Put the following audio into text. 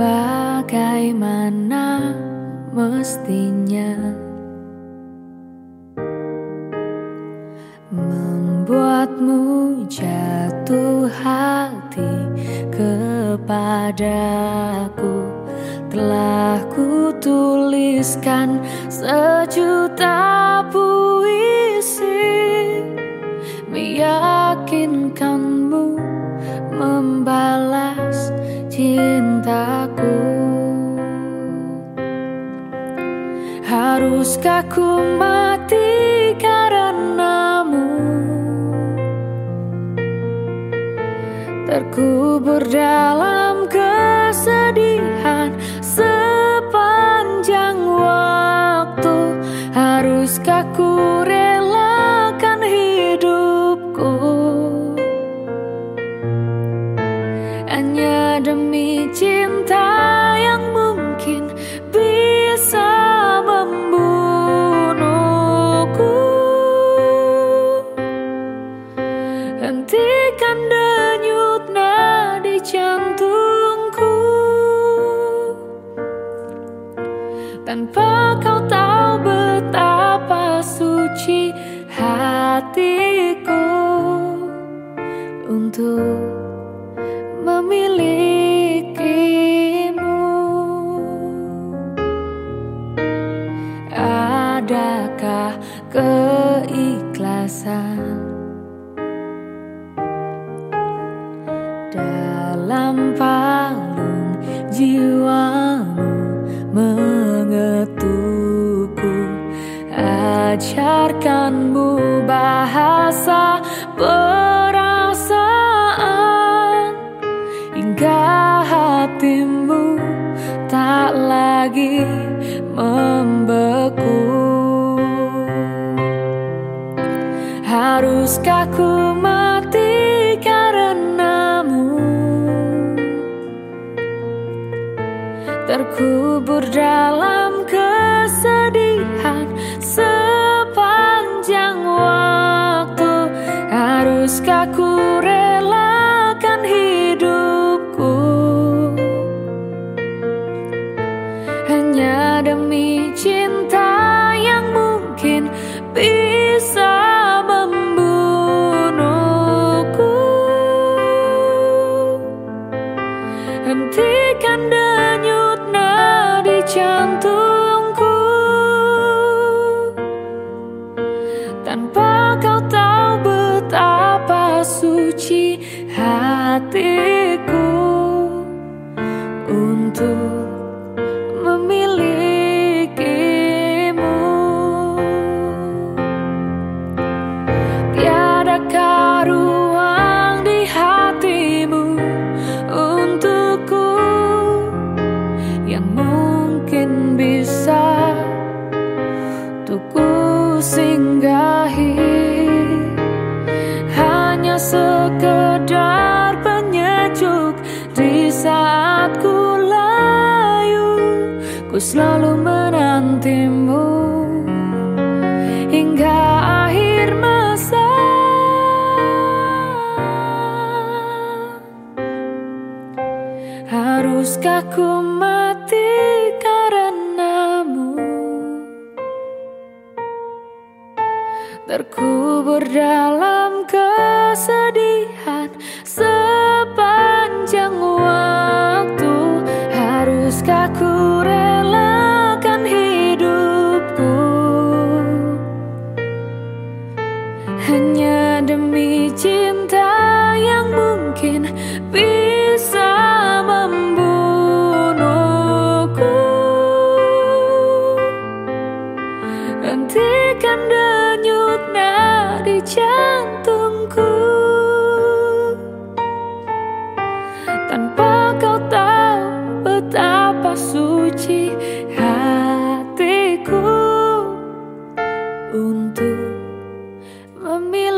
Bagaimana mestinya? Membuatmu jatuh hati kepadaku. Telah ku tuliskan sejuta cintaku. Haruskah ku mati karenamu Terkubur dalam kesedihan sepanjang waktu. Haruskah ku Hentikan denyut nadi jantungku. Tanpa kau tahu Dalam palung jiwamu mengetukku Ajarkanmu bahasa perasaan. Hingga hatimu tak lagi membeku. Haruskah ku Terkubur dalam kesedihan. Sepanjang waktu Haruskah ku relakan hidupku? Hanya demi cinta Memilikimu. Tiadakah ruang di hatimu untukku Yang mungkin bisa Untuk singgahi Hanya sekedar penyejuk Di selalu menantimu Hingga akhir masa. Haruskah ku mati karenamu? Terkubur dalam kesedihan sepanjang waktu. Haruskah ku relakan Hanya demi cinta yang mungkin bisa membunuhku. Hentikan denyut nadi jantungku. Tanpa A